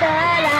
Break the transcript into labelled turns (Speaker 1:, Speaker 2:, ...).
Speaker 1: salah